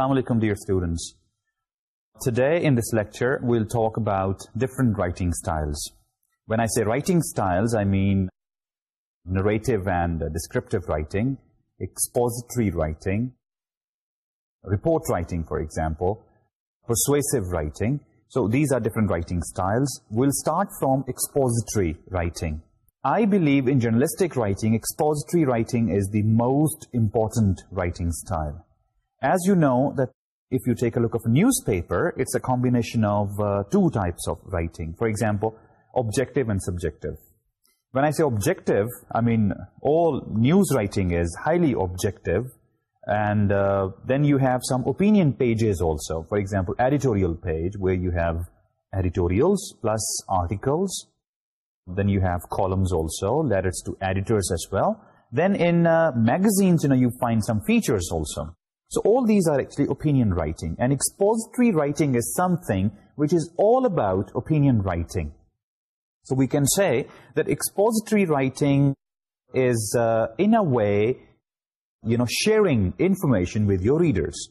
السلام علیکم dear students today in this lecture we'll talk about different writing styles when I see writing styles I mean narrative and descriptive writing expository writing report writing for example persuasive writing so these are different writing styles we'll start from expository writing I believe in journalistic writing expository writing is the most important writing style as you know that if you take a look of a newspaper, it's a combination of uh, two types of writing. For example, objective and subjective. When I say objective, I mean all news writing is highly objective. And uh, then you have some opinion pages also. For example, editorial page where you have editorials plus articles. Then you have columns also, letters to editors as well. Then in uh, magazines, you know, you find some features also. So all these are actually opinion writing. And expository writing is something which is all about opinion writing. So we can say that expository writing is, uh, in a way, you know, sharing information with your readers.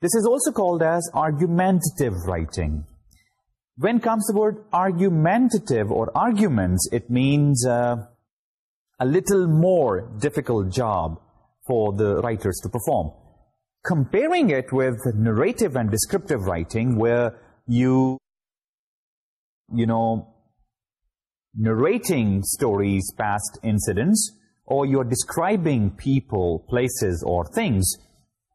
This is also called as argumentative writing. When comes the word argumentative or arguments, it means uh, a little more difficult job for the writers to perform comparing it with narrative and descriptive writing where you, you know, narrating stories, past incidents, or you're describing people, places, or things,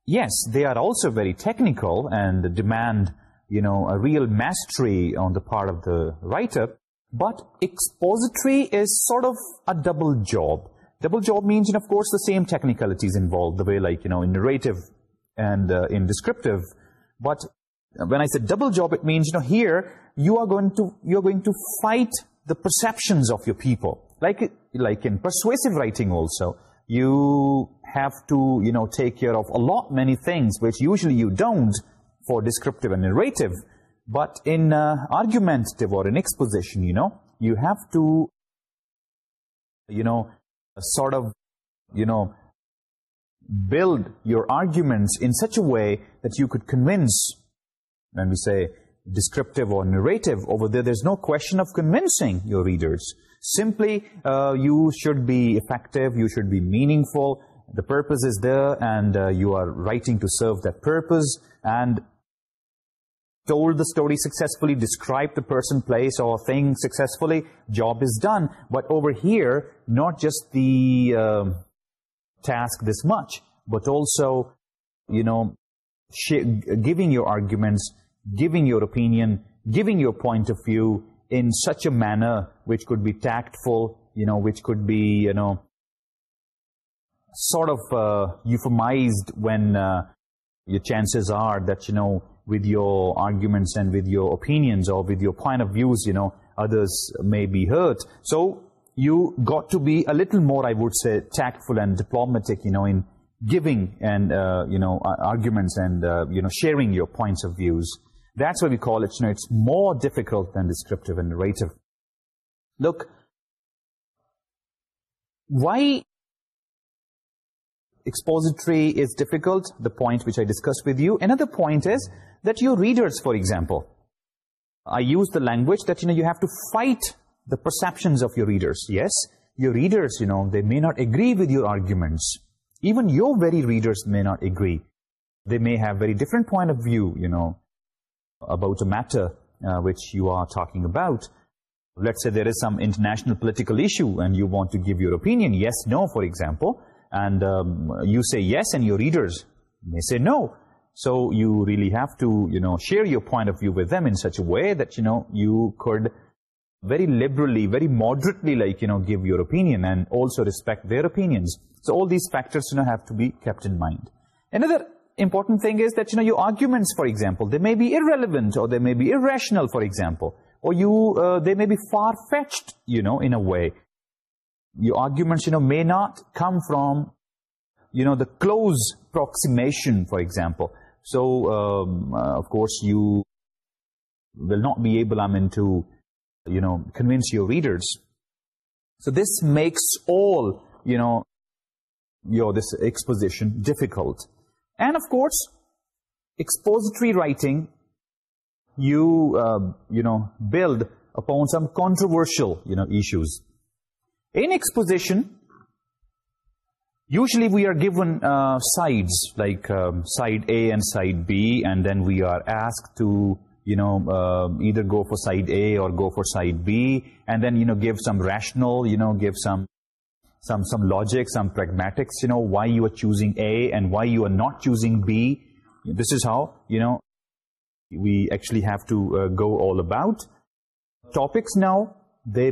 yes, they are also very technical and demand, you know, a real mastery on the part of the writer, but expository is sort of a double job. Double job means, and of course, the same technicalities involved, the way like, you know, in narrative and uh, descriptive but when i say double job it means you know here you are going to you are going to fight the perceptions of your people. Like like in persuasive writing also you have to you know take care of a lot many things which usually you don't for descriptive and narrative. But in uh, argumentative or in exposition you know you have to you know sort of you know build your arguments in such a way that you could convince. When we say descriptive or narrative over there, there's no question of convincing your readers. Simply, uh, you should be effective, you should be meaningful, the purpose is there, and uh, you are writing to serve that purpose, and told the story successfully, described the person, place, or thing successfully, job is done. But over here, not just the... Uh, task this much, but also, you know, giving your arguments, giving your opinion, giving your point of view in such a manner which could be tactful, you know, which could be, you know, sort of uh, euphemized when uh, your chances are that, you know, with your arguments and with your opinions or with your point of views, you know, others may be hurt. So you got to be a little more, I would say, tactful and diplomatic, you know, in giving and, uh, you know, arguments and, uh, you know, sharing your points of views. That's what we call it. You know, it's more difficult than descriptive and narrative. Look, why expository is difficult, the point which I discussed with you. Another point is that your readers, for example, I use the language that, you know, you have to fight the perceptions of your readers. Yes, your readers, you know, they may not agree with your arguments. Even your very readers may not agree. They may have very different point of view, you know, about a matter uh, which you are talking about. Let's say there is some international political issue and you want to give your opinion, yes, no, for example, and um, you say yes and your readers may say no. So you really have to, you know, share your point of view with them in such a way that, you know, you could very liberally, very moderately, like, you know, give your opinion and also respect their opinions. So all these factors, you know, have to be kept in mind. Another important thing is that, you know, your arguments, for example, they may be irrelevant or they may be irrational, for example, or you, uh, they may be far-fetched, you know, in a way. Your arguments, you know, may not come from, you know, the close proximation, for example. So, um, uh, of course, you will not be able, I mean, to you know, convince your readers. So this makes all, you know, your this exposition difficult. And of course, expository writing, you, uh, you know, build upon some controversial, you know, issues. In exposition, usually we are given uh, sides, like um, side A and side B, and then we are asked to you know, uh, either go for side A or go for side B, and then, you know, give some rational, you know, give some, some, some logic, some pragmatics, you know, why you are choosing A and why you are not choosing B. This is how, you know, we actually have to uh, go all about. Topics now, they,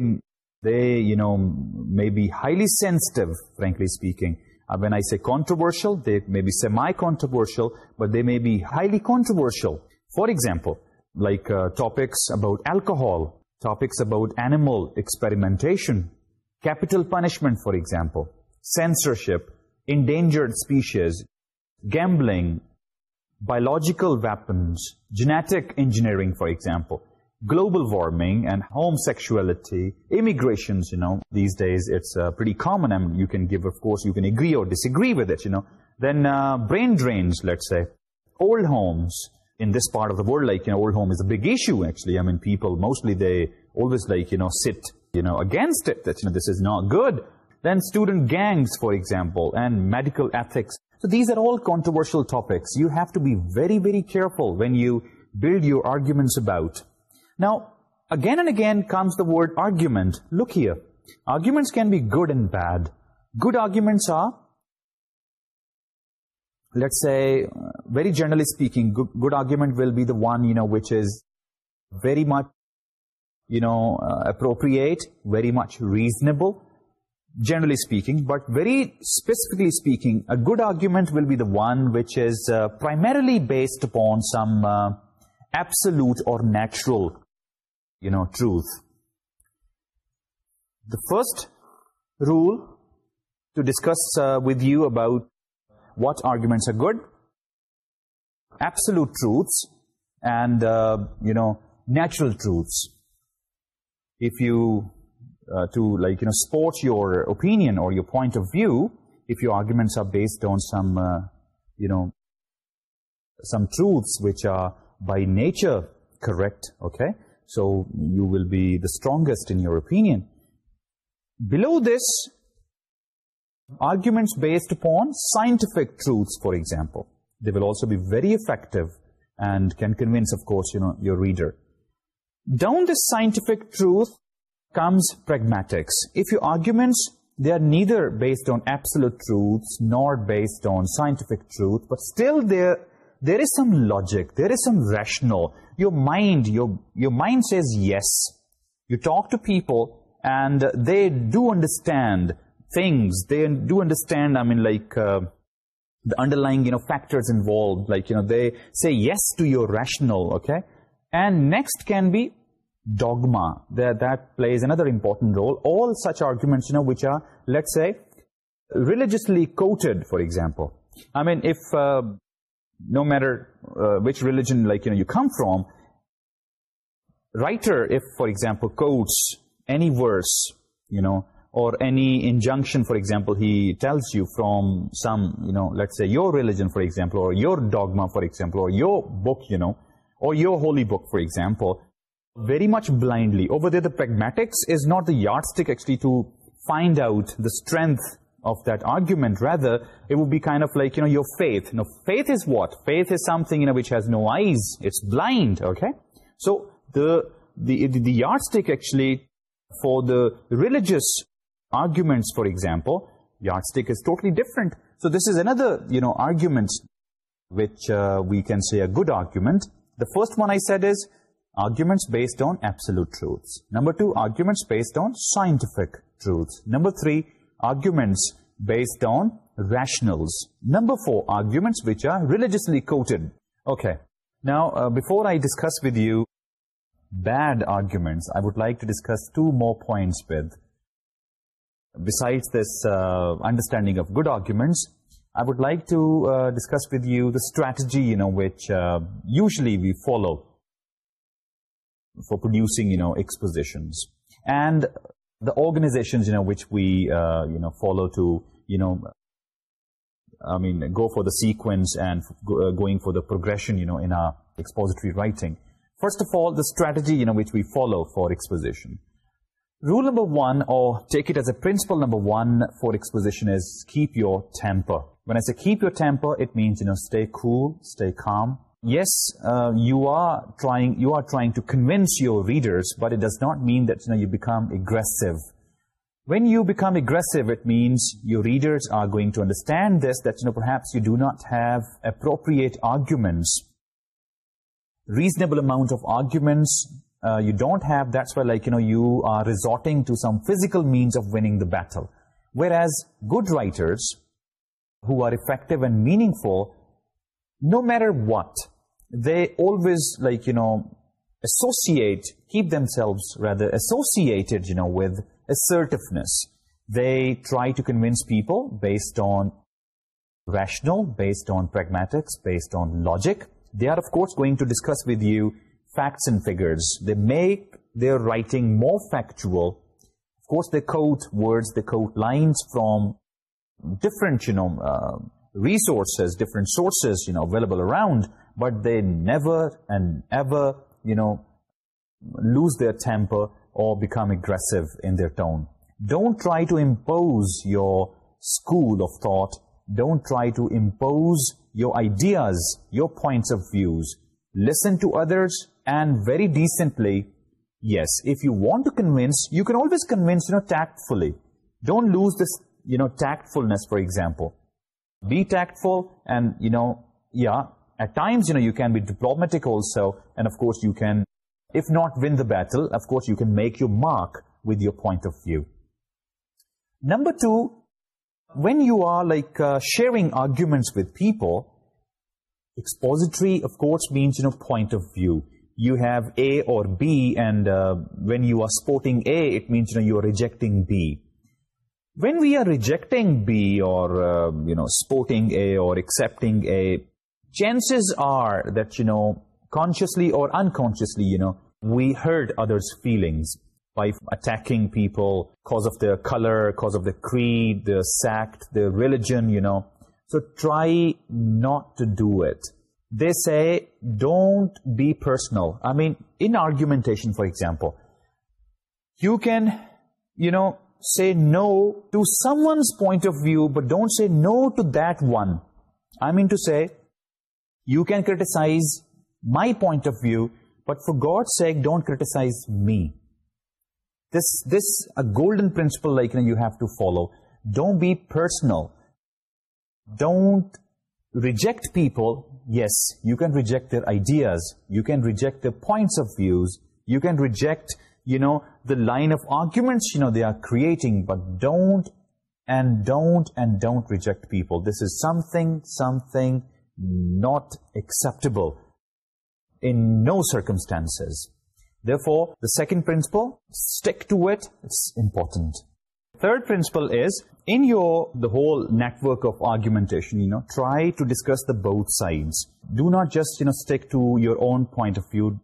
they, you know, may be highly sensitive, frankly speaking. Uh, when I say controversial, they may be semi-controversial, but they may be highly controversial. For example, like uh, topics about alcohol, topics about animal experimentation, capital punishment, for example, censorship, endangered species, gambling, biological weapons, genetic engineering, for example, global warming and homosexuality, immigrations, you know, these days it's uh, pretty common. I you can give, of course, you can agree or disagree with it, you know. Then uh, brain drains, let's say, old homes, in this part of the world, like, you know, old home is a big issue, actually. I mean, people mostly, they always, like, you know, sit, you know, against it, that, you know, this is not good. Then student gangs, for example, and medical ethics. So these are all controversial topics. You have to be very, very careful when you build your arguments about. Now, again and again comes the word argument. Look here. Arguments can be good and bad. Good arguments are, let's say, very generally speaking, good, argument will be the one, you know, which is very much, you know, uh, appropriate, very much reasonable, generally speaking. But very specifically speaking, a good argument will be the one which is uh, primarily based upon some uh, absolute or natural, you know, truth. The first rule to discuss with you about what arguments are good absolute truths and, uh, you know, natural truths. If you, uh, to like, you know, support your opinion or your point of view, if your arguments are based on some, uh, you know, some truths which are by nature correct, okay, so you will be the strongest in your opinion. Below this, arguments based upon scientific truths, for example they will also be very effective and can convince, of course, you know, your reader. Down this scientific truth comes pragmatics. If your arguments, they are neither based on absolute truths nor based on scientific truth, but still there, there is some logic, there is some rational. Your mind, your, your mind says yes. You talk to people and they do understand things. They do understand, I mean, like... Uh, the underlying you know factors involved like you know they say yes to your rational okay? And next can be dogma. That that plays another important role. All such arguments you know which are let's say religiously quoted for example. I mean if uh, no matter uh, which religion like you know you come from writer if for example quotes any verse you know or any injunction, for example, he tells you from some, you know, let's say your religion, for example, or your dogma, for example, or your book, you know, or your holy book, for example, very much blindly. Over there, the pragmatics is not the yardstick actually to find out the strength of that argument. Rather, it would be kind of like, you know, your faith. No, faith is what? Faith is something, you know, which has no eyes. It's blind, okay? So, the, the, the yardstick actually for the religious arguments, for example, yardstick is totally different. So this is another, you know, argument which uh, we can say a good argument. The first one I said is arguments based on absolute truths. Number two, arguments based on scientific truths. Number three, arguments based on rationals. Number four, arguments which are religiously quoted. Okay. Now, uh, before I discuss with you bad arguments, I would like to discuss two more points with besides this uh, understanding of good arguments, I would like to uh, discuss with you the strategy, you know, which uh, usually we follow for producing, you know, expositions. And the organizations, you know, which we, you know, follow to, you know, I mean, go for the sequence and going for the progression, you know, in our expository writing. First of all, the strategy, you know, which we follow for exposition. Rule number one, or take it as a principle number one for exposition is keep your temper. When I say keep your temper, it means, you know, stay cool, stay calm. Yes, uh, you are trying you are trying to convince your readers, but it does not mean that, you know, you become aggressive. When you become aggressive, it means your readers are going to understand this, that, you know, perhaps you do not have appropriate arguments. Reasonable amount of arguments uh, you don't have, that's where like, you know, you are resorting to some physical means of winning the battle. Whereas good writers who are effective and meaningful, no matter what, they always like, you know, associate, keep themselves rather associated, you know, with assertiveness. They try to convince people based on rational, based on pragmatics, based on logic. They are, of course, going to discuss with you facts and figures. They make their writing more factual. Of course, they quote words, they quote lines from different, you know, uh, resources, different sources, you know, available around, but they never and ever, you know, lose their temper or become aggressive in their tone. Don't try to impose your school of thought. Don't try to impose your ideas, your points of views. Listen to others, and very decently, yes, if you want to convince, you can always convince, you know, tactfully. Don't lose this, you know, tactfulness, for example. Be tactful and, you know, yeah, at times, you know, you can be diplomatic also. And, of course, you can, if not win the battle, of course, you can make your mark with your point of view. Number two, when you are, like, uh, sharing arguments with people, expository, of course, means, you know, point of view you have A or B and uh, when you are supporting A, it means you, know, you are rejecting B. When we are rejecting B or, uh, you know, supporting A or accepting A, chances are that, you know, consciously or unconsciously, you know, we hurt others' feelings by attacking people because of their color, because of the creed, the sect, the religion, you know. So try not to do it. They say, "Don't be personal." I mean, in argumentation, for example, you can, you know, say no to someone's point of view, but don't say no to that one. I mean to say, you can criticize my point of view, but for God's sake, don't criticize me. This, this a golden principle like you, know, you have to follow. Don't be personal. Don't reject people, yes, you can reject their ideas, you can reject their points of views, you can reject, you know, the line of arguments, you know, they are creating, but don't and don't and don't reject people. This is something, something not acceptable in no circumstances. Therefore, the second principle, stick to it, it's important third principle is in your the whole network of argumentation you know try to discuss the both sides. Do not just you know stick to your own point of view.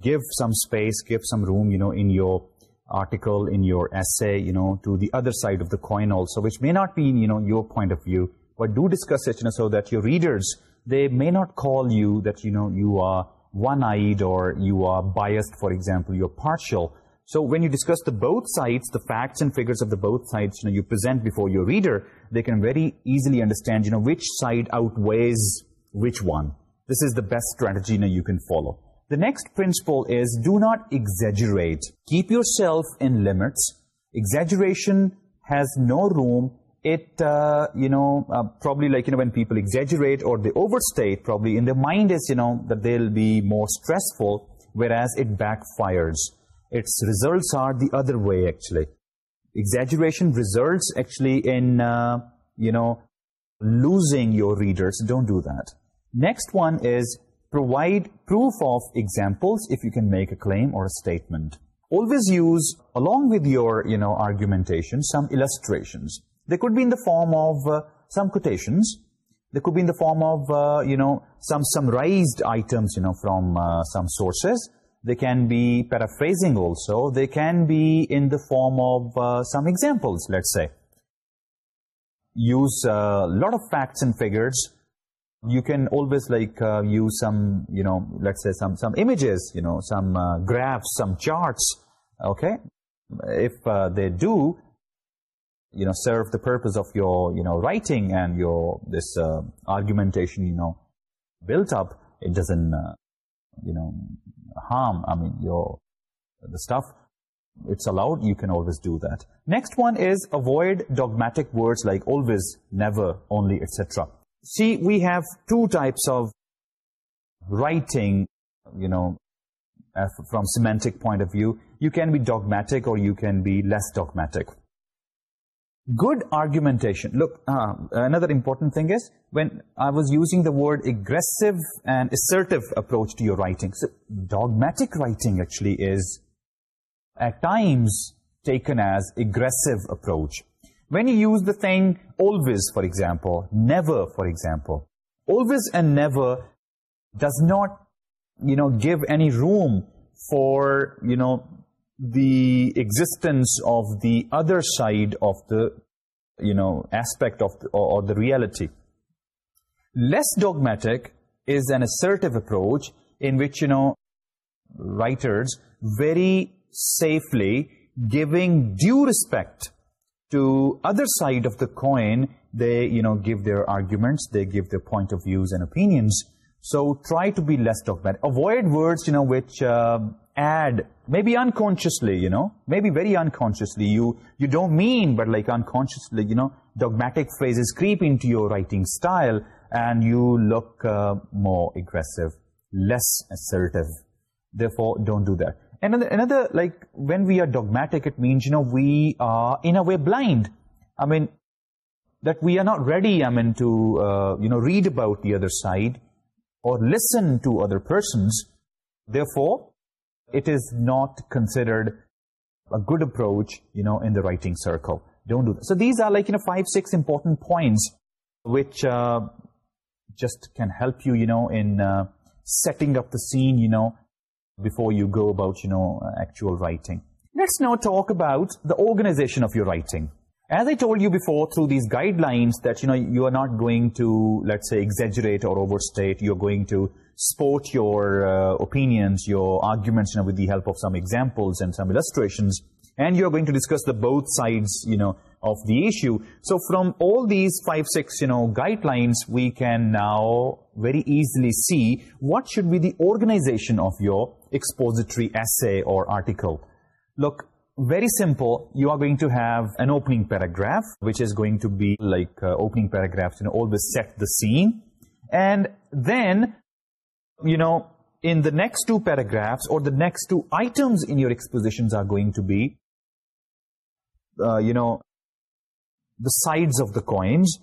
Give some space give some room you know in your article in your essay you know to the other side of the coin also which may not be you know your point of view. But do discuss it you know so that your readers they may not call you that you know you are one-eyed or you are biased for example you're partial. So when you discuss the both sides, the facts and figures of the both sides, you present before your reader, they can very easily understand, you know, which side outweighs which one. This is the best strategy you, you can follow. The next principle is do not exaggerate. Keep yourself in limits. Exaggeration has no room. It, uh, you know, uh, probably like, you know, when people exaggerate or they overstate, probably in their mind is, you know, that they'll be more stressful, whereas it backfires its results are the other way actually. Exaggeration results actually in, uh, you know, losing your readers. Don't do that. Next one is provide proof of examples if you can make a claim or a statement. Always use, along with your, you know, argumentation, some illustrations. They could be in the form of uh, some quotations. They could be in the form of, uh, you know, some summarized items, you know, from some sources they can be paraphrasing also, they can be in the form of uh, some examples, let's say. Use a lot of facts and figures. You can always like uh, use some, you know, let's say some, some images, you know, some graphs, some charts, okay? If they do, you know, serve the purpose of your, you know, writing and your, this argumentation, you know, built up, it doesn't, you know, harm, I mean, your, the stuff, it's allowed, you can always do that. Next one is avoid dogmatic words like always, never, only, etc. See, we have two types of writing, you know, uh, from semantic point of view. You can be dogmatic or you can be less dogmatic good argumentation. Look, uh, another important thing is, when I was using the word aggressive and assertive approach to your writing, dogmatic writing actually is at times taken as aggressive approach. When you use the thing always, for example, never, for example, always and never does not, you know, give any room for, you know, the existence of the other side of the you know aspect of the, or, the reality. Less dogmatic is an assertive approach in which you know writers very safely giving due respect to other side of the coin. They you know give their arguments they give their point of views and opinions. So try to be less dogmatic. Avoid words you know which uh, add, maybe unconsciously, you know, maybe very unconsciously, you, you don't mean, but like unconsciously, you know, dogmatic phrases creep into your writing style and you look uh, more aggressive, less assertive. Therefore, don't do that. Another, another, like, when we are dogmatic, it means, you know, we are, in a way, blind. I mean, that we are not ready, I mean, to, uh, you know, read about the other side or listen to other persons. Therefore, it is not considered a good approach, you know, in the writing circle. Don't do that. So these are like, you know, five, six important points which uh, just can help you, you know, in uh, setting up the scene, you know, before you go about, you know, actual writing. Let's now talk about the organization of your writing. As I told you before, through these guidelines that, you know, you are not going to, let's say, exaggerate or overstate. You're going to support your uh, opinions, your arguments, you know, with the help of some examples and some illustrations. And you're going to discuss the both sides, you know, of the issue. So from all these five, six, you know, guidelines, we can now very easily see what should be the organization of your expository essay or article. Look, very simple, you are going to have an opening paragraph, which is going to be like uh, opening paragraphs, you know, always set the scene. And then, you know, in the next two paragraphs or the next two items in your expositions are going to be, uh, you know, the sides of the coins,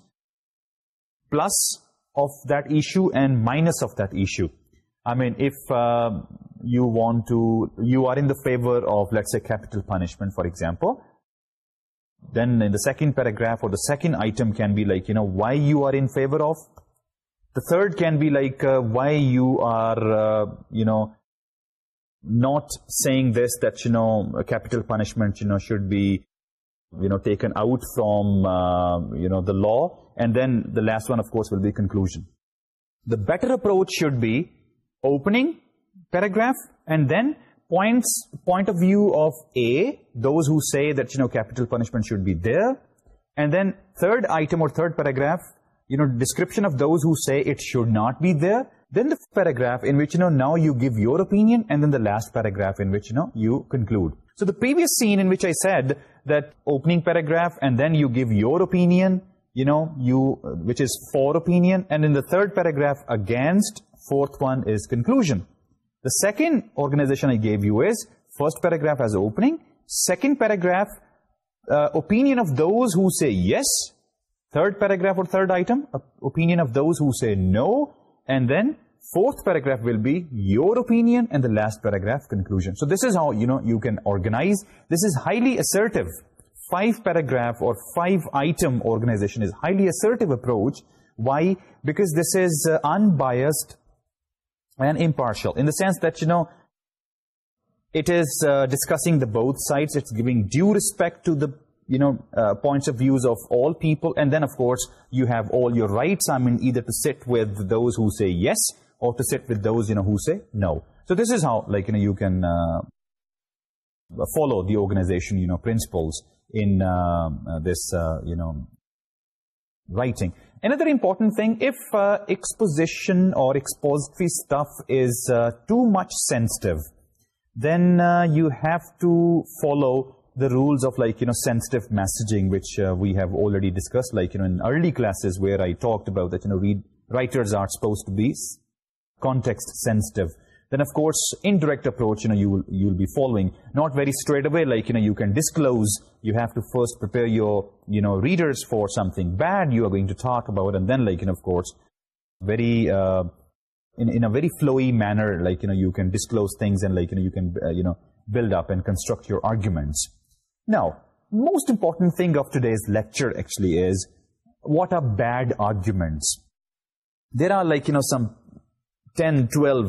plus of that issue and minus of that issue. I mean, if... Uh, you want to you are in the favor of let's say capital punishment for example. Then in the second paragraph or the second item can be like you know why you are in favor of. The third can be like uh, why you are uh, you know not saying this that you know capital punishment you know should be you know taken out from uh, you know the law. And then the last one of course will be conclusion. The better approach should be opening paragraph and then points point of view of A, those who say that, you know, capital punishment should be there. And then third item or third paragraph, you know, description of those who say it should not be there. Then the paragraph in which, you know, now you give your opinion and then the last paragraph in which, you know, you conclude. So the previous scene in which I said that opening paragraph and then you give your opinion, you know, you, which is for opinion. And in the third paragraph against, fourth one is conclusion. The second organization I gave you is first paragraph as opening, second paragraph, uh, opinion of those who say yes, third paragraph or third item, opinion of those who say no, and then fourth paragraph will be your opinion and the last paragraph conclusion. So this is how, you know, you can organize. This is highly assertive. Five paragraph or five item organization is highly assertive approach. Why? Because this is uh, unbiased and impartial in the sense that you know it is uh, discussing the both sides. It's giving due respect to the you know uh, points of views of all people. And then of course you have all your rights i mean either to sit with those who say yes or to sit with those you know who say no. So this is how like you know you can uh, follow the organization you know principles in um, this you know writing. Another important thing, if uh, exposition or expository stuff is uh, too much sensitive, then uh, you have to follow the rules of like, you know, sensitive messaging, which uh, we have already discussed, like, you know, in early classes where I talked about that, you know, read, writers are supposed to be context sensitive then of course indirect approach you know you will you will be following. Not very straight away like you know you can disclose you have to first prepare your you know readers for something bad you are going to talk about and then like you know of course very uh, in in a very flowy manner like you know you can disclose things and like you know you can uh, you know build up and construct your arguments. Now most important thing of today's lecture actually is what are bad arguments? There are like you know some 10 12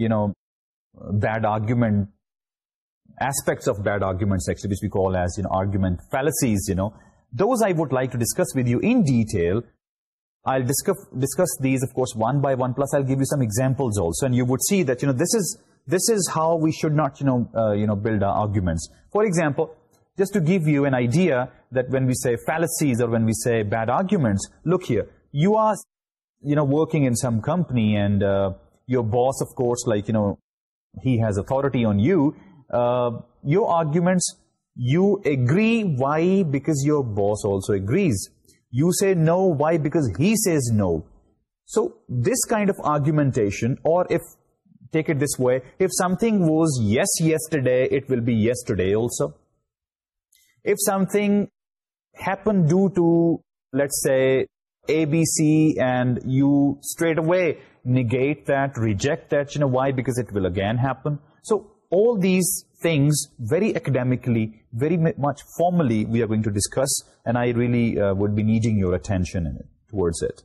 you know, bad argument aspects of bad arguments, actually, which we call as you know, argument fallacies. You know, those I would like to discuss with you in detail. I'll discuss, discuss these, of course, one by one, plus I'll give you some examples also, and you would see that, you know, this is, this is how we should not, you know, uh, you know, build our arguments. For example, just to give you an idea that when we say fallacies or when we say bad arguments, look here, you are, you know, working in some company and, uh, your boss, of course, like, you know, he has authority on you. Uh, your arguments, you agree. Why? Because your boss also agrees. You say no. Why? Because he says no. So this kind of argumentation, or if, take it this way, if something was yes yesterday, it will be yesterday also. If something happened due to, let's say, ABC and you straight away negate that, reject that, you know, why? Because it will again happen. So all these things very academically, very much formally we are going to discuss and I really uh, would be needing your attention it, towards it.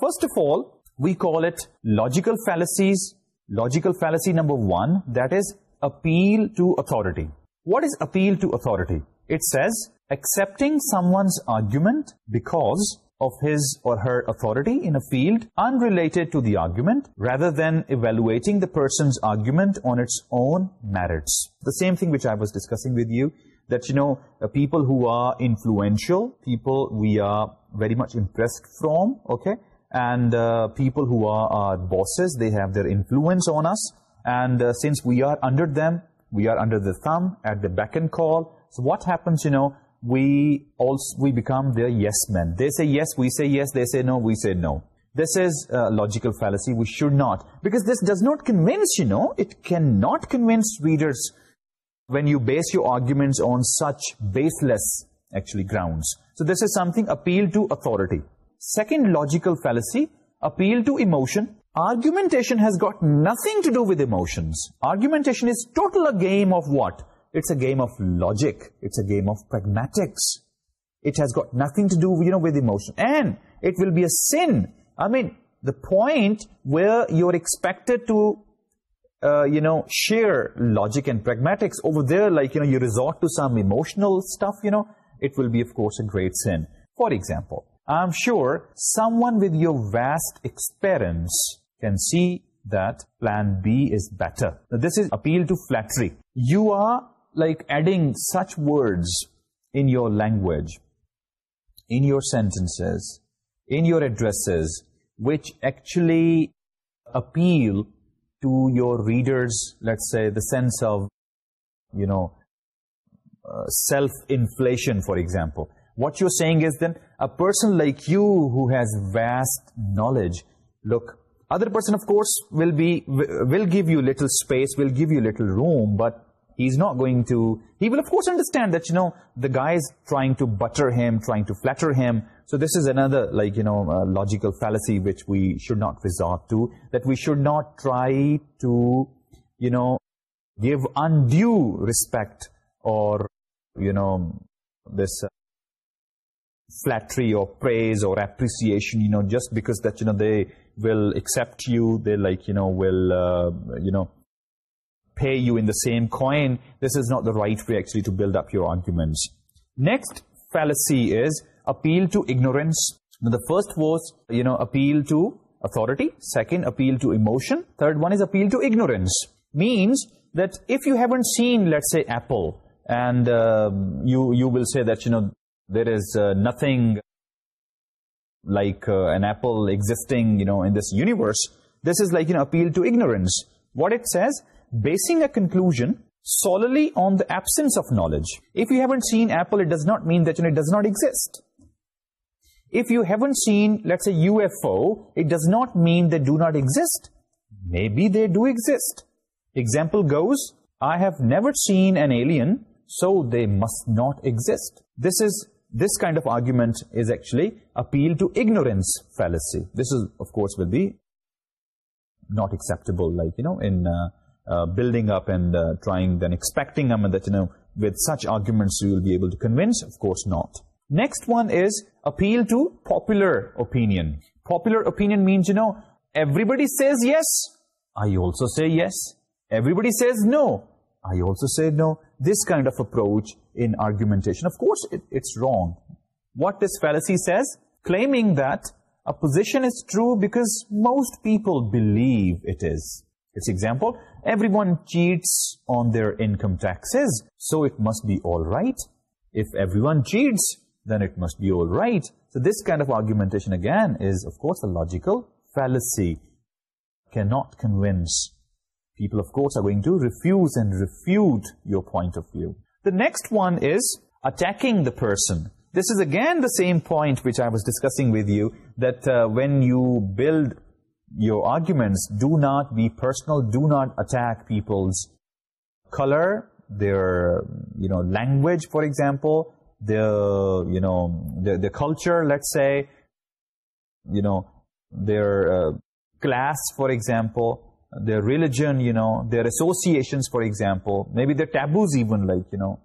First of all, we call it logical fallacies. Logical fallacy number one, that is appeal to authority. What is appeal to authority? It says accepting someone's argument because of his or her authority in a field unrelated to the argument rather than evaluating the person's argument on its own merits. The same thing which I was discussing with you, that, you know, people who are influential, people we are very much impressed from, okay, and uh, people who are our bosses, they have their influence on us, and uh, since we are under them, we are under the thumb at the beck and call, so what happens, you know, we also we become their yes men. They say yes, we say yes, they say no, we say no. This is a logical fallacy. We should not. Because this does not convince, you know. It cannot convince readers when you base your arguments on such baseless, actually, grounds. So this is something, appeal to authority. Second logical fallacy, appeal to emotion. Argumentation has got nothing to do with emotions. Argumentation is total a game of what? it's a game of logic. It's a game of pragmatics. It has got nothing to do, you know, with emotion. And it will be a sin. I mean, the point where you're expected to, uh, you know, share logic and pragmatics over there, like, you know, you resort to some emotional stuff, you know, it will be, of course, a great sin. For example, I'm sure someone with your vast experience can see that plan B is better. This is appeal to flattery. You are like adding such words in your language, in your sentences, in your addresses, which actually appeal to your readers, let's say, the sense of, you know, uh, self-inflation, for example. What you're saying is then, a person like you who has vast knowledge, look, other person, of course, will, be, will give you little space, will give you little room, but he's not going to, he will of course understand that, you know, the guy is trying to butter him, trying to flatter him. So this is another, like, you know, uh, logical fallacy which we should not resort to, that we should not try to, you know, give undue respect or, you know, this uh, flattery or praise or appreciation, you know, just because that, you know, they will accept you, they, like, you know, will, uh, you know, pay you in the same coin, this is not the right way actually to build up your arguments. Next fallacy is appeal to ignorance. Now, the first was, you know, appeal to authority. Second, appeal to emotion. Third one is appeal to ignorance. Means that if you haven't seen, let's say, Apple, and uh, you, you will say that, you know, there is uh, nothing like uh, an apple existing, you know, in this universe. This is like, you know, appeal to ignorance. What it says basing a conclusion solely on the absence of knowledge. If you haven't seen Apple, it does not mean that you it does not exist. If you haven't seen, let's say, UFO, it does not mean they do not exist. Maybe they do exist. Example goes, I have never seen an alien, so they must not exist. This is This kind of argument is actually appeal to ignorance fallacy. This is, of course, will be not acceptable, like, you know, in uh, uh, building up and uh, trying then expecting them and that you know with such arguments you will be able to convince? Of course not. Next one is appeal to popular opinion. Popular opinion means you know everybody says yes i also say yes. Everybody says no i also say no. This kind of approach in argumentation. Of course it's wrong. What this fallacy says? Claiming that a position is true because most people believe it is. Its example everyone cheats on their income taxes, so it must be all right. If everyone cheats, then it must be all right. So this kind of argumentation, again, is, of course, a logical fallacy. Cannot convince. People, of course, are going to refuse and refute your point of view. The next one is attacking the person. This is, again, the same point which I was discussing with you, that uh, when you build your arguments do not be personal do not attack people's colour their you know language for example the know the culture let's a you know their class, for example, their religion, you know, their associations, for example, maybe their taboos even, like, you know,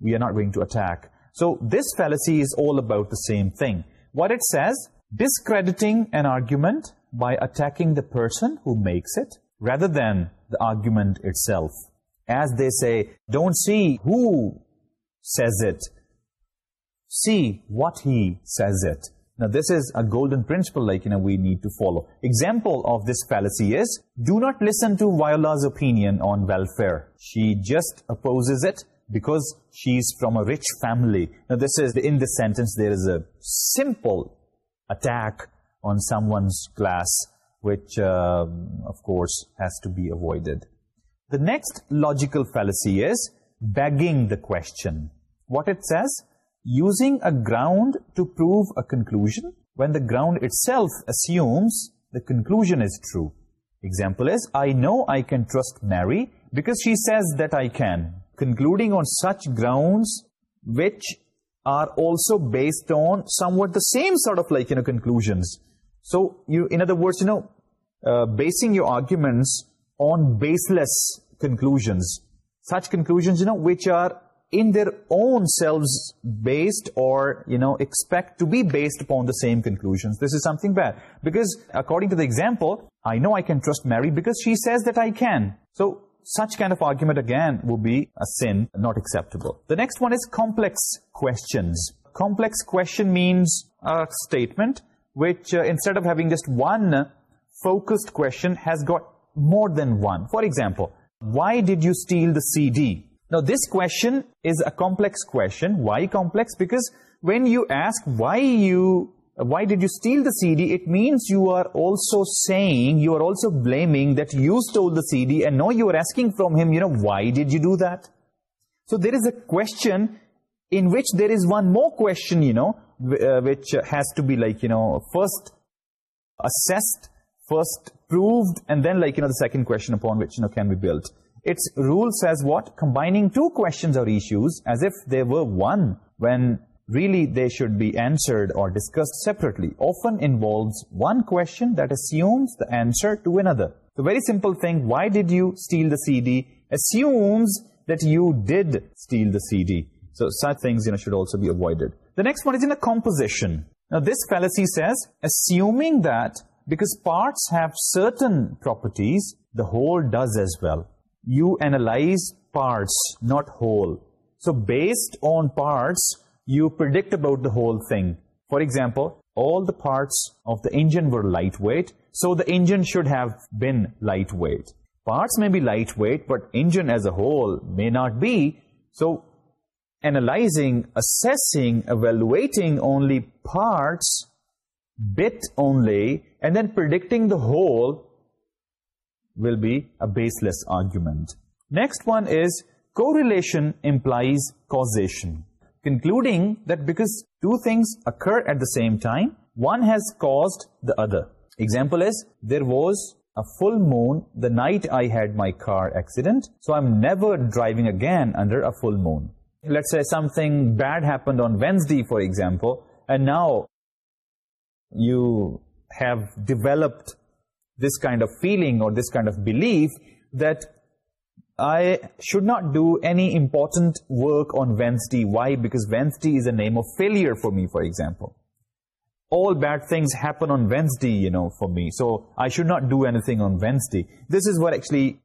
we are not going to attack. So this fallacy is all about the same thing. What it says discrediting an argument by attacking the person who makes it rather than the argument itself. As they say, don't see who says it. See what he says it. Now, this is a golden principle like, you know, we need to follow. Example of this fallacy is, do not listen to Viola's opinion on welfare. She just opposes it because she's from a rich family. Now, this is, in this sentence, there is a simple attack on someone's class, which, um, of course, has to be avoided. The next logical fallacy is begging the question. What it says, using a ground to prove a conclusion, when the ground itself assumes the conclusion is true. Example is, I know I can trust Mary because she says that I can. Concluding on such grounds, which are also based on somewhat the same sort of like, you know, conclusions. So, you, in other words, you know, uh, basing your arguments on baseless conclusions, such conclusions, you know, which are in their own selves based or, you know, expect to be based upon the same conclusions. This is something bad. Because according to the example, I know I can trust Mary because she says that I can. So, such kind of argument again would be a sin, not acceptable. The next one is complex questions. Complex question means a statement which uh, instead of having just one focused question has got more than one. For example, why did you steal the CD? Now this question is a complex question. Why complex? Because when you ask why you why did you steal the CD? It means you are also saying, you are also blaming that you stole the CD and now you are asking from him, you know, why did you do that? So there is a question in which there is one more question, you know, uh, which has to be like, you know, first assessed, first proved, and then like, you know, the second question upon which, you know, can be built. Its rule says what? Combining two questions or issues as if they were one when really they should be answered or discussed separately often involves one question that assumes the answer to another. The very simple thing, why did you steal the CD, assumes that you did steal the CD. So such things you know, should also be avoided. The next one is in a composition. Now this fallacy says, assuming that because parts have certain properties, the whole does as well. You analyze parts, not whole. So based on parts, you predict about the whole thing. For example, all the parts of the engine were lightweight, so the engine should have been lightweight. Parts may be lightweight, but engine as a whole may not be. So, analyzing, assessing, evaluating only parts, bit only, and then predicting the whole will be a baseless argument. Next one is correlation implies causation. Concluding that because two things occur at the same time, one has caused the other. Example is there was a full moon the night I had my car accident. So I'm never driving again under a full moon. Let's say something bad happened on Wednesday, for example, and now you have developed this kind of feeling or this kind of belief that I should not do any important work on Wednesday. Why? Because Wednesday is a name of failure for me. For example, all bad things happen on Wednesday, you know, for me. So I should not do anything on Wednesday. This is what actually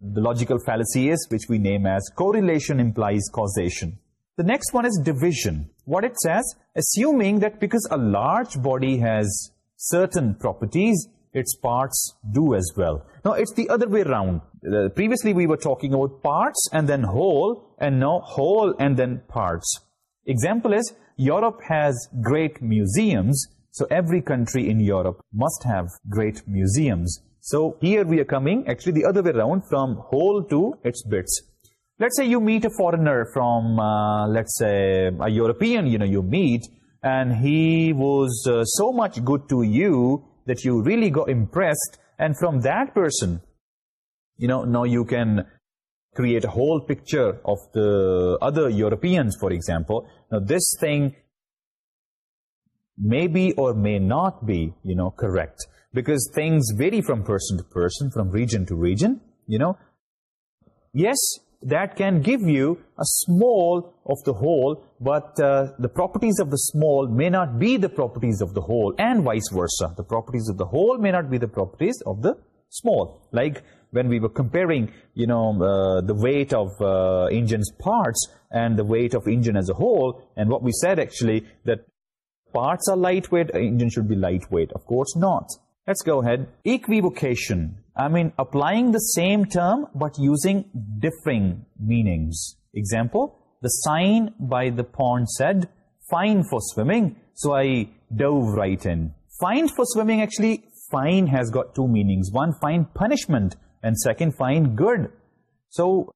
the logical fallacy is, which we name as correlation implies causation. The next one is division. What it says, assuming that because a large body has certain properties, its parts do as well. Now, it's the other way around. Uh, previously we were talking about parts and then whole and now whole and then parts. Example is Europe has great museums so every country in Europe must have great museums. So here we are coming actually the other way around from whole to its bits. Let's say you meet a foreigner from uh, let's say a European you know you meet and he was uh, so much good to you that you really got impressed and from that person you know now you can create a whole picture of the other Europeans for example. Now this thing may be or may not be you know correct because things vary from person to person from region to region you know. Yes that can give you a small of the whole but uh, the properties of the small may not be the properties of the whole and vice versa. The properties of the whole may not be the properties of the small. Like when we were comparing you know uh, the weight of uh, engine's parts and the weight of engine as a whole and what we said actually that parts are lightweight engine should be lightweight. Of course not. Let's go ahead. Equivocation. I mean applying the same term but using differing meanings. Example the sign by the pond said fine for swimming so i dove right in. Fine for swimming actually fine has got two meanings. One fine punishment and second find good. So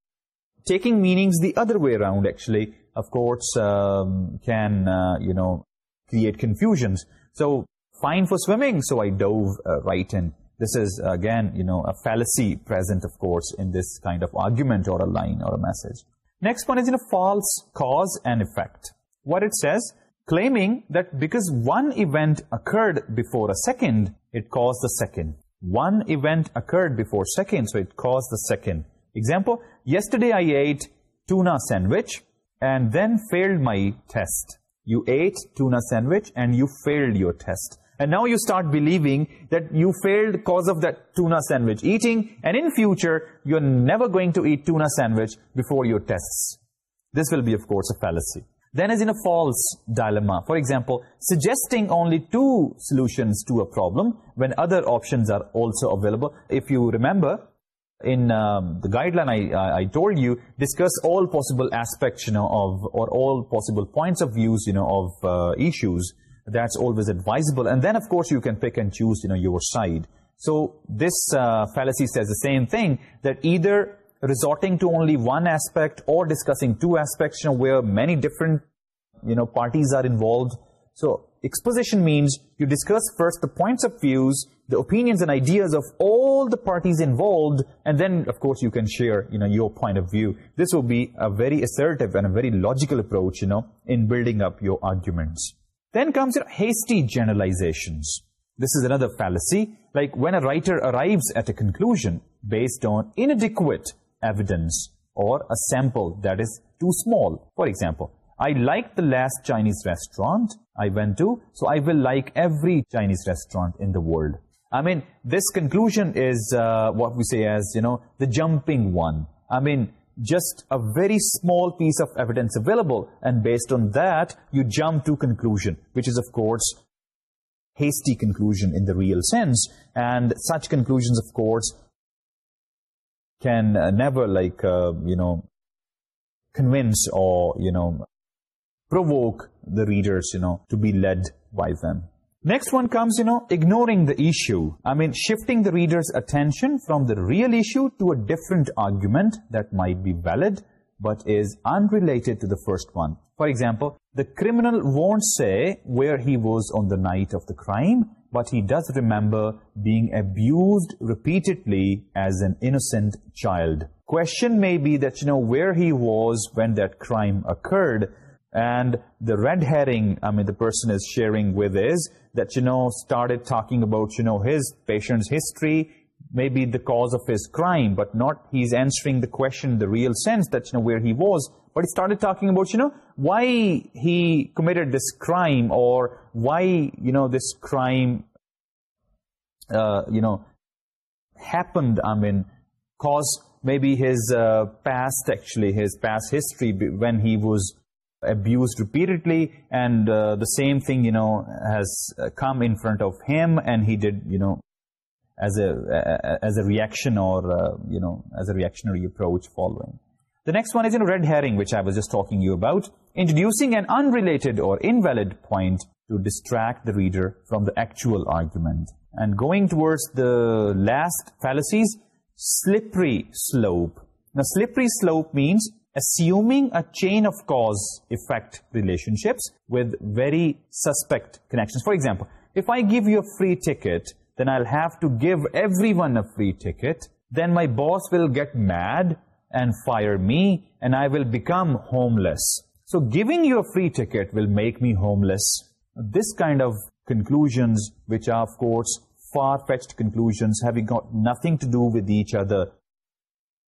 taking meanings the other way around actually, of course, um, can, uh, you know, create confusions. So fine for swimming, so I dove uh, right in. This is, again, you know, a fallacy present, of course, in this kind of argument or a line or a message. Next one is, in a false cause and effect. What it says, claiming that because one event occurred before a second, it caused the second one event occurred before second, so it caused the second. Example, yesterday I ate tuna sandwich and then failed my test. You ate tuna sandwich and you failed your test. And now you start believing that you failed because of that tuna sandwich eating and in future you're never going to eat tuna sandwich before your tests. This will be, of course, a fallacy. Then is in a false dilemma. For example, suggesting only two solutions to a problem when other options are also available. If you remember, in um, the guideline I, I told you, discuss all possible aspects, you know, of, or all possible points of views, you know, of uh, issues. That's always advisable. And then, of course, you can pick and choose, you know, your side. So this uh, fallacy says the same thing, that either resorting to only one aspect or discussing two aspects where many different you know parties are involved. So exposition means you discuss first the points of views the opinions and ideas of all the parties involved and then of course you can share you know your point of view. This will be a very assertive and a very logical approach you know in building up your arguments. Then comes your hasty generalizations. This is another fallacy. Like when a writer arrives at a conclusion based on inadequate evidence or a sample that is too small. For example, I like the last Chinese restaurant I went to, so I will like every Chinese restaurant in the world. I mean, this conclusion is uh, what we say as, you know, the jumping one. I mean, just a very small piece of evidence available, and based on that, you jump to conclusion, which is, of course, hasty conclusion in the real sense, and such conclusions, of course, can never like, uh, you know, convince or, you know, provoke the readers, you know, to be led by them. Next one comes, you know, ignoring the issue. I mean, shifting the reader's attention from the real issue to a different argument that might be valid, but is unrelated to the first one. For example, the criminal won't say where he was on the night of the crime, but he does remember being abused repeatedly as an innocent child. Question may be that you know where he was when that crime occurred and the red herring, I mean the person is sharing with is that you know started talking about you know his patient's history, maybe the cause of his crime, but not he's answering the question in the real sense that you know where he was but he started talking about, you know, why he committed this crime or why, you know, this crime, uh, you know, happened, I mean, cause maybe his uh, past actually, his past history when he was abused repeatedly and uh, the same thing, you know, has uh, come in front of him and he did, you know, as a, as a reaction or, uh, you know, as a reactionary approach following. The next one is in red herring, which I was just talking you about, introducing an unrelated or invalid point to distract the reader from the actual argument. And going towards the last fallacies, slippery slope. Now, slippery slope means assuming a chain of cause-effect relationships with very suspect connections. For example, if I give you a free ticket, then I'll have to give everyone a free ticket. Then my boss will get mad and fire me and I will become homeless. So giving you a free ticket will make me homeless. This kind of conclusions, which are of course far-fetched conclusions, having got nothing to do with each other,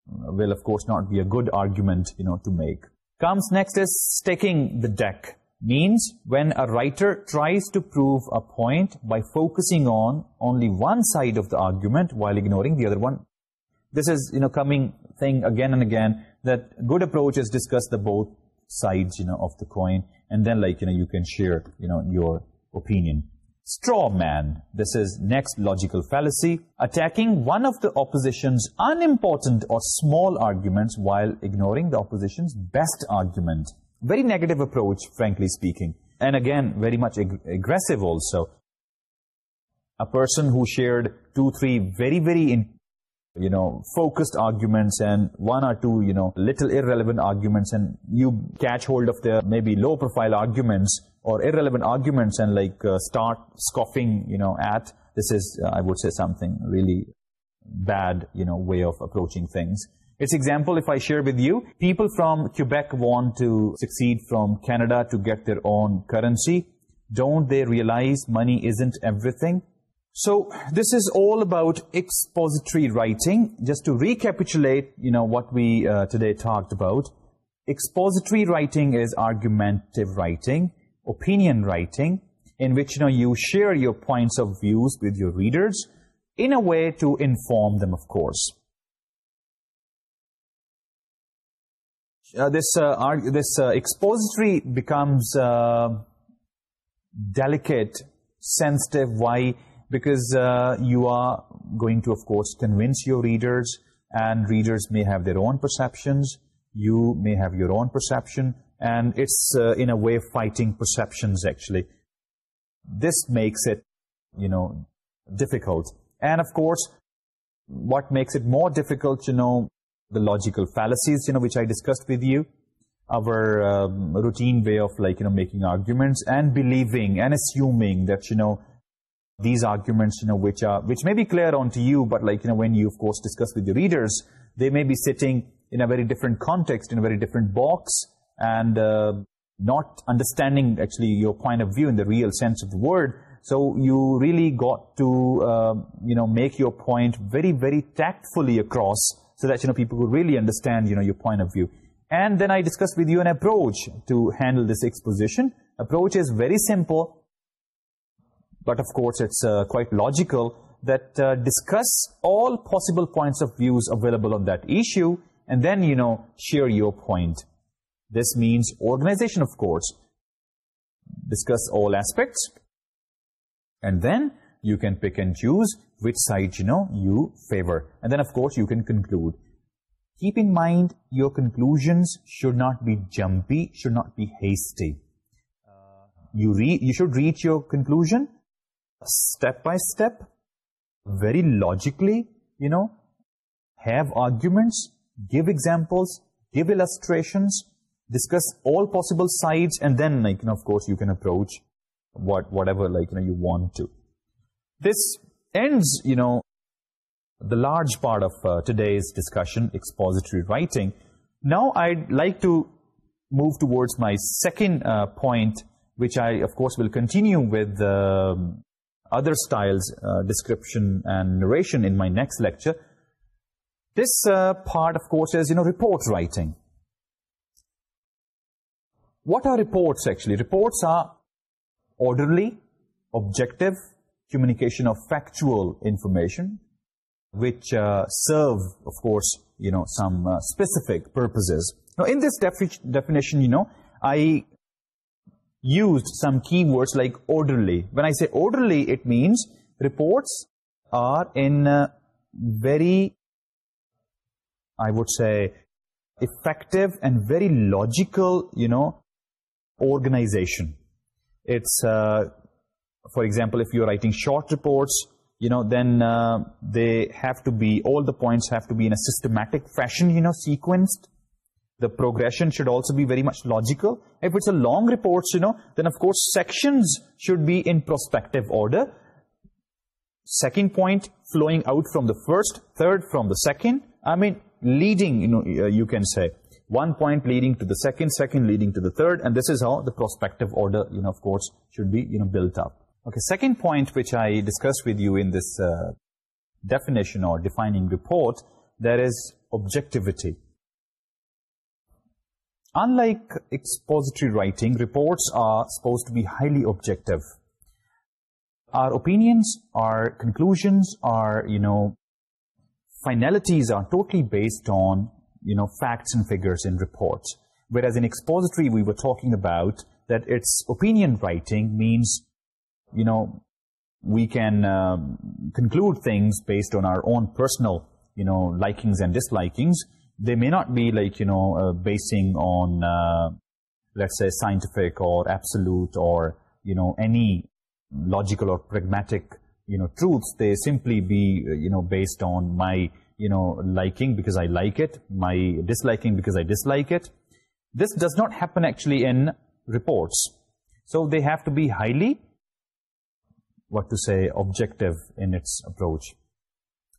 will of course not be a good argument you know to make. Comes next is stacking the deck. Means when a writer tries to prove a point by focusing on only one side of the argument while ignoring the other one, this is you know coming thing again and again that good approach is discuss the both sides you know of the coin and then like you know you can share you know your opinion. Straw man. This is next logical fallacy. Attacking one of the opposition's unimportant or small arguments while ignoring the opposition's best argument. Very negative approach frankly speaking. And again very much aggressive also. A person who shared two three very very you know, focused arguments and one or two, you know, little irrelevant arguments and you catch hold of the maybe low profile arguments or irrelevant arguments and like uh, start scoffing, you know, at this is, uh, I would say, something really bad, you know, way of approaching things. Its example, if I share with you, people from Quebec want to succeed from Canada to get their own currency. Don't they realize money isn't everything? So this is all about expository writing. Just to recapitulate, you know, what we uh, today talked about, expository writing is argumentative writing, opinion writing, in which, you know, you share your points of views with your readers in a way to inform them, of course. Uh, this uh, this expository becomes delicate, sensitive, why because uh, you are going to, of course, convince your readers, and readers may have their own perceptions, you may have your own perception, and it's, uh, in a way, fighting perceptions, actually. This makes it, you know, difficult. And, of course, what makes it more difficult, you know, the logical fallacies, you know, which I discussed with you, our um, routine way of, like, you know, making arguments and believing and assuming that, you know, these arguments, you know, which are, which may be clear on to you, but like, you know, when you, of course, discuss with your readers, they may be sitting in a very different context, in a very different box, and uh, not understanding actually your point of view in the real sense of the word. So you really got to, uh, you know, make your point very, very tactfully across so that, you know, people could really understand, you know, your point of view. And then I discussed with you an approach to handle this exposition. Approach is very simple but of course it's uh, quite logical that uh, discuss all possible points of views available on that issue and then you know share your point. This means organization of course. Discuss all aspects and then you can pick and choose which side you know you favor. And then of course you can conclude. Keep in mind your conclusions should not be jumpy should not be hasty. Uh, you should reach your conclusion step by step very logically you know have arguments give examples give illustrations discuss all possible sides and then like you know, of course you can approach what whatever like you know you want to. This ends you know the large part of uh, today's discussion expository writing. Now i'd like to move towards my second uh, point which i of course will continue with um, other styles, uh, description and narration in my next lecture. This uh, part, of course, is, you know, report writing. What are reports, actually? Reports are orderly, objective communication of factual information, which uh, serve, of course, you know, some specific purposes. Now, in this definition, you know, I used some keywords like orderly. When I say orderly, it means reports are in very, I would say, effective and very logical, you know, organization. It's, uh, for example, if you're writing short reports, you know, then uh, they have to be, all the points have to be in a systematic fashion, you know, sequenced the progression should also be very much logical. If it's a long report, you know, then of course sections should be in prospective order. Second point, flowing out from the first, third from the second. I mean, leading, you know, uh, you can say. One point leading to the second, second leading to the third, and this is how the prospective order, you know, of course, should be, you know, built up. Okay, second point which I discussed with you in this uh, definition or defining report, there is objectivity. Unlike expository writing, reports are supposed to be highly objective. Our opinions, our conclusions, our, you know, finalities are totally based on, you know, facts and figures in reports. Whereas in expository, we were talking about that it's opinion writing means, you know, we can um, conclude things based on our own personal, you know, likings and dislikings, they may not be like, you know, uh, basing on, uh, let's say, scientific or absolute or, you know, any logical or pragmatic, you know, truths. They simply be, uh, you know, based on my, you know, liking because I like it, my disliking because I dislike it. This does not happen actually in reports. So they have to be highly, what to say, objective in its approach.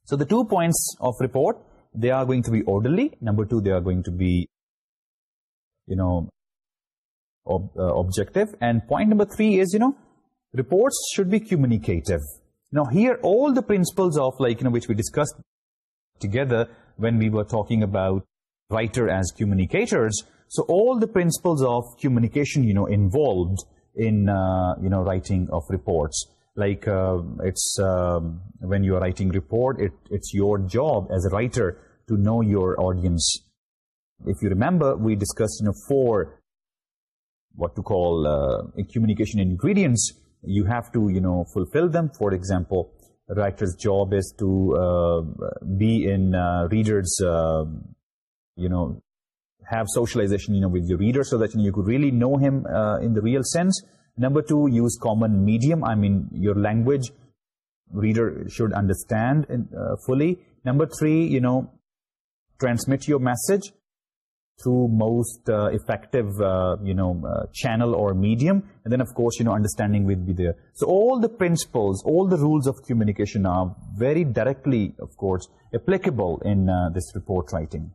So the two points of report they are going to be orderly. Number two, they are going to be, you know, uh, objective. And point number three is, you know, reports should be communicative. Now, here all the principles of, like, you know, which we discussed together when we were talking about writer as communicators. So, all the principles of communication, you know, involved in, uh, you know, writing of reports like uh, it's um, when you are writing report it's your job as a writer to know your audience. If you remember we discussed you know for what to call uh, communication ingredients. You have to you know fulfill them. For example a writer's job is to uh, be in uh, readers um, you know have socialization you know with your reader so that you, could really know him in the real sense. Number two, use common medium. I mean, your language reader should understand uh, fully. Number three, you know, transmit your message through most uh, effective, uh, you know, channel or medium. And then, of course, you know, understanding would be there. So all the principles, all the rules of communication are very directly, of course, applicable in this report writing.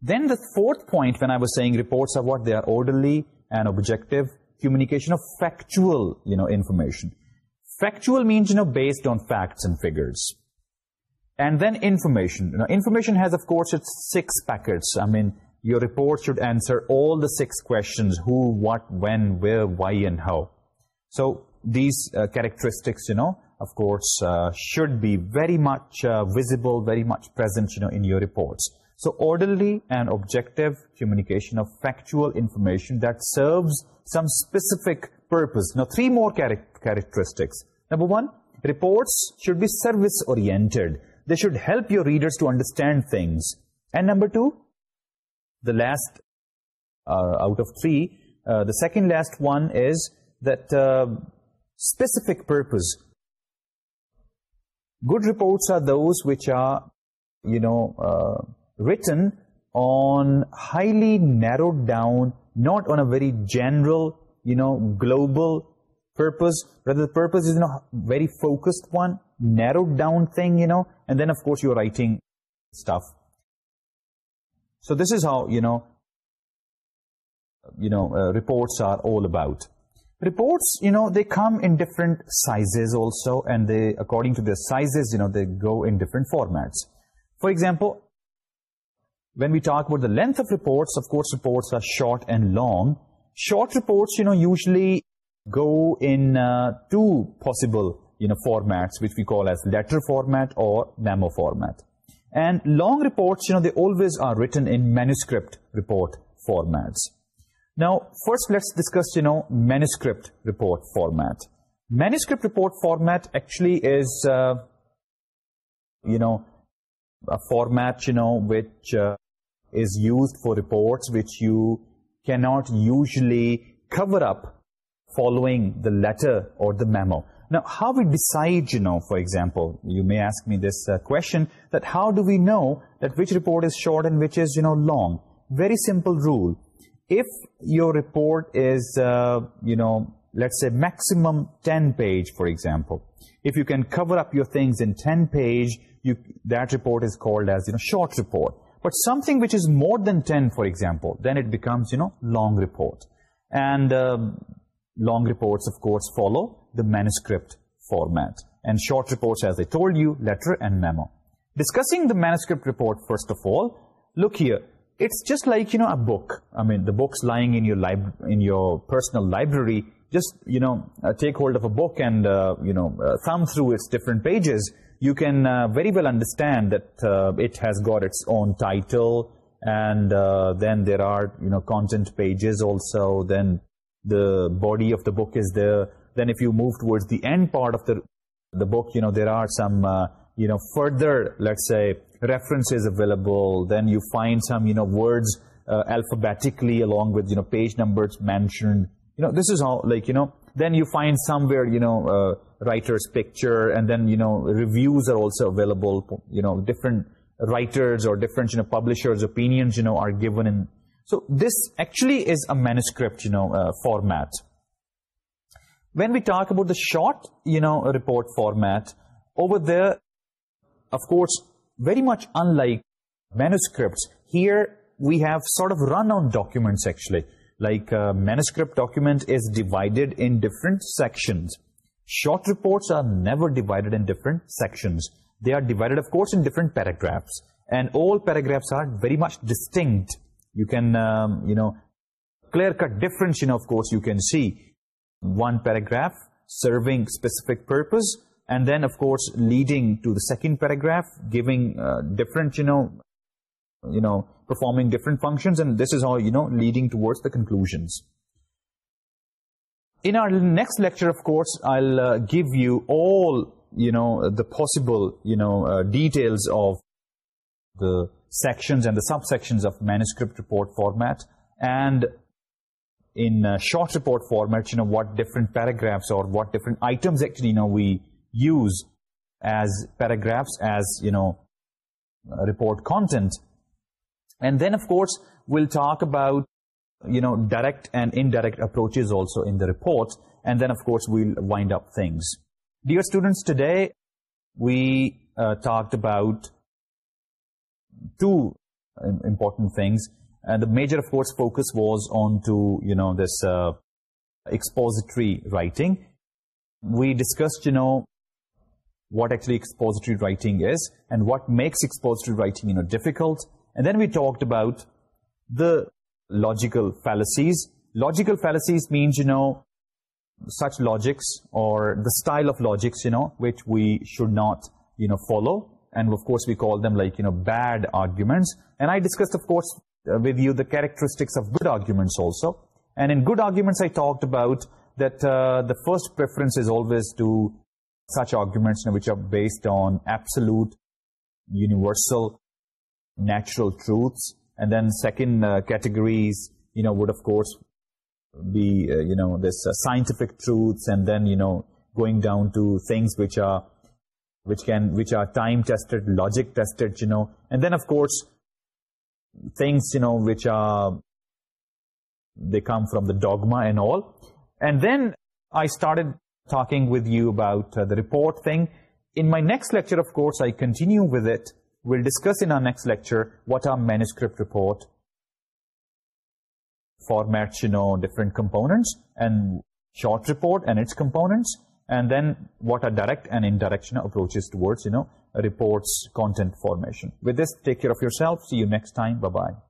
Then the fourth point when I was saying reports are what? They are orderly and objective communication of factual you know information. Factual means you know based on facts and figures. And then information. You know information has of course its six packets. I mean your report should answer all the six questions who what when where why and how. So these uh, characteristics you know of course uh, should be very much uh, visible very much present you know in your reports. So orderly and objective communication of factual information that serves some specific purpose نا three more characteristics number one reports should be service oriented they should help your readers to understand things and number two the last out of three the second last one is that specific purpose good reports are those which are you know written on highly narrowed down, not on a very general, you know, global purpose. Rather, the purpose is, you know, very focused one, narrowed down thing, you know, and then, of course, you're writing stuff. So this is how, you know, you know, uh, reports are all about. Reports, you know, they come in different sizes also, and they, according to their sizes, you know, they go in different formats. For example, when we talk about the length of reports, of course, reports are short and long. Short reports, you know, usually go in uh, two possible, you know, formats, which we call as letter format or memo format. And long reports, you know, they always are written in manuscript report formats. Now, first let's discuss, you know, manuscript report format. Manuscript report format actually is, uh, you know, a format, you know, which uh, is used for reports which you cannot usually cover up, following the letter or the memo. Now, how we decide, you know, for example, you may ask me this uh, question, that how do we know that which report is short and which is, you know, long? Very simple rule. If your report is, uh, you know, let's say maximum 10 page, for example, if you can cover up your things in 10 page, you, that report is called as, you know, short report. But something which is more than 10, for example, then it becomes, you know, long report. And um, long reports, of course, follow the manuscript format. And short reports, as I told you, letter and memo. Discussing the manuscript report, first of all, look here. It's just like, you know, a book. I mean, the book's lying in your, lib in your personal library. Just, you know, uh, take hold of a book and, uh, you know, uh, thumb through its different pages you can uh, very well understand that uh, it has got its own title and uh, then there are you know content pages also then the body of the book is there. Then if you move towards the end part of the the book you know there are some you know further let's say references available. Then you find some you know words alphabetically along with you know page numbers mentioned. You know this is all like you know then you find somewhere you know writer's picture and then you know reviews are also available. You know different writers or different you know publishers opinions you know are given in. So this actually is a manuscript you know uh, format. When we talk about the short you know report format over there of course very much unlike manuscripts. Here we have sort of run on documents actually. Like uh, manuscript document is divided in different sections short reports are never divided in different sections. They are divided, of course, in different paragraphs. And all paragraphs are very much distinct. You can, um, you know, clear-cut difference, you know, of course, you can see one paragraph serving specific purpose and then, of course, leading to the second paragraph, giving uh, different, you know, you know, performing different functions and this is all, you know, leading towards the conclusions in our next lecture of course i'll uh, give you all you know the possible you know uh, details of the sections and the subsections of manuscript report format. And in short report format you know what different paragraphs or what different items actually you know we use as paragraphs as you know report content. And then of course we'll talk about you know, direct and indirect approaches also in the report. And then, of course, we'll wind up things. Dear students, today we uh, talked about two important things. And the major, of course, focus was on to, you know, this uh, expository writing. We discussed, you know, what actually expository writing is and what makes expository writing, you know, difficult. And then we talked about the Logical fallacies. Logical fallacies means, you know, such logics or the style of logics, you know, which we should not, you know, follow. And of course, we call them like, you know, bad arguments. And I discussed, of course, uh, with you the characteristics of good arguments also. And in good arguments, I talked about that uh, the first preference is always to such arguments you know, which are based on absolute, universal, natural truths and then second uh, categories you know would of course be uh, you know this uh, scientific truths and then you know going down to things which are which can which are time tested logic tested you know. And then of course things you know which are they come from the dogma and all. And then i started talking with you about the report thing. In my next lecture of course i continue with it. We'll discuss in our next lecture what are manuscript report formats, you know, different components and short report and its components and then what are direct and indirect approaches towards, you know, reports content formation. With this, take care of yourself. See you next time. Bye-bye.